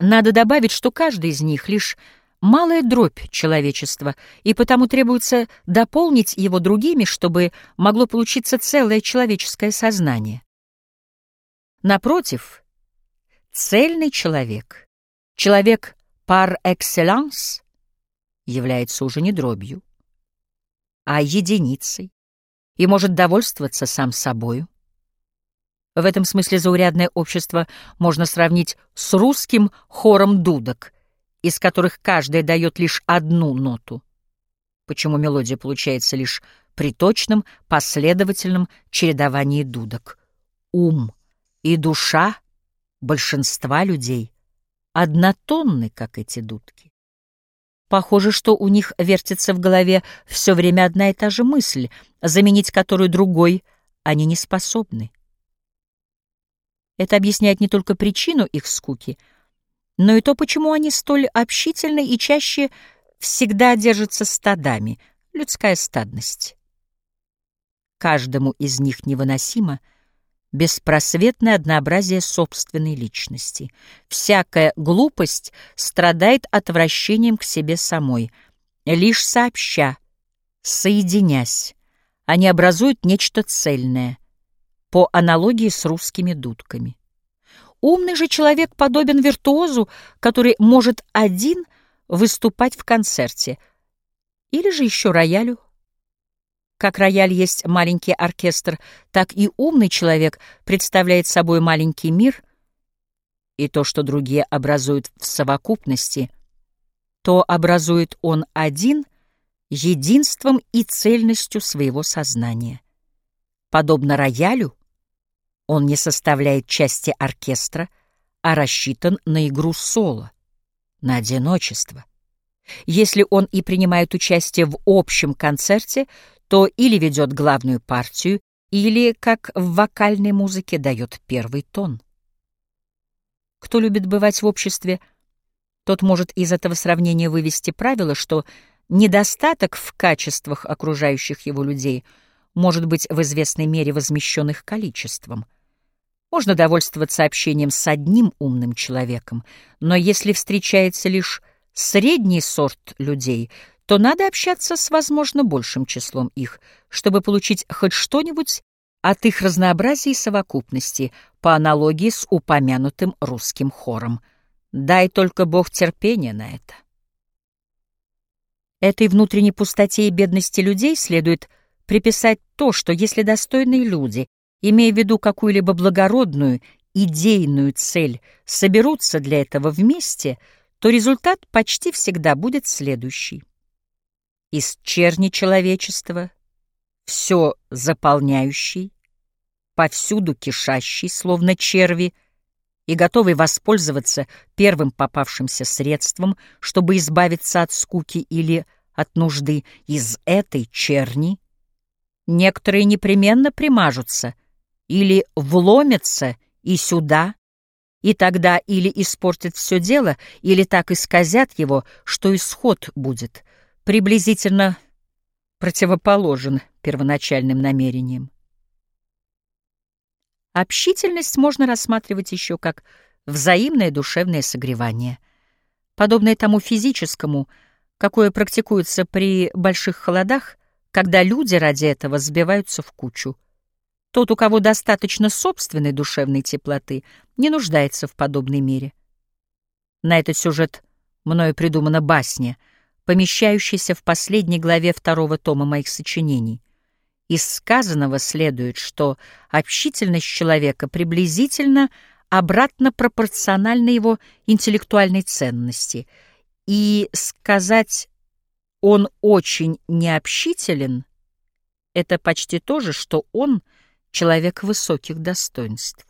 Надо добавить, что каждый из них лишь малая дробь человечества, и потому требуется дополнить его другими, чтобы могло получиться целое человеческое сознание. Напротив, цельный человек, человек par excellence, является уже не дробью, а единицей и может довольствоваться сам собою. В этом смысле заурядное общество можно сравнить с русским хором дудок, из которых каждая дает лишь одну ноту. Почему мелодия получается лишь при точном, последовательном чередовании дудок? Ум и душа большинства людей однотонны, как эти дудки. Похоже, что у них вертится в голове все время одна и та же мысль, заменить которую другой они не способны. Это объясняет не только причину их скуки, но и то, почему они столь общительны и чаще всегда держатся стадами, людская стадность. Каждому из них невыносимо беспросветное однообразие собственной личности. Всякая глупость страдает отвращением к себе самой. Лишь сообща, соединясь, они образуют нечто цельное — по аналогии с русскими дудками. Умный же человек подобен виртуозу, который может один выступать в концерте, или же еще роялю. Как рояль есть маленький оркестр, так и умный человек представляет собой маленький мир, и то, что другие образуют в совокупности, то образует он один единством и цельностью своего сознания. Подобно роялю, он не составляет части оркестра, а рассчитан на игру соло, на одиночество. Если он и принимает участие в общем концерте, то или ведет главную партию, или, как в вокальной музыке, дает первый тон. Кто любит бывать в обществе, тот может из этого сравнения вывести правило, что недостаток в качествах окружающих его людей может быть в известной мере возмещен их количеством — можно довольствоваться общением с одним умным человеком, но если встречается лишь средний сорт людей, то надо общаться с, возможно, большим числом их, чтобы получить хоть что-нибудь от их разнообразия и совокупности, по аналогии с упомянутым русским хором. Дай только Бог терпения на это. Этой внутренней пустоте и бедности людей следует приписать то, что если достойные люди имея в виду какую-либо благородную, идейную цель, соберутся для этого вместе, то результат почти всегда будет следующий. Из черни человечества, все заполняющий, повсюду кишащий, словно черви, и готовый воспользоваться первым попавшимся средством, чтобы избавиться от скуки или от нужды из этой черни, некоторые непременно примажутся — или вломятся и сюда, и тогда или испортят все дело, или так исказят его, что исход будет приблизительно противоположен первоначальным намерениям. Общительность можно рассматривать еще как взаимное душевное согревание, подобное тому физическому, какое практикуется при больших холодах, когда люди ради этого сбиваются в кучу. Тот, у кого достаточно собственной душевной теплоты, не нуждается в подобной мере. На этот сюжет мною придумана басня, помещающаяся в последней главе второго тома моих сочинений. Из сказанного следует, что общительность человека приблизительно обратно пропорциональна его интеллектуальной ценности, и сказать «он очень необщителен» — это почти то же, что он — человек высоких достоинств.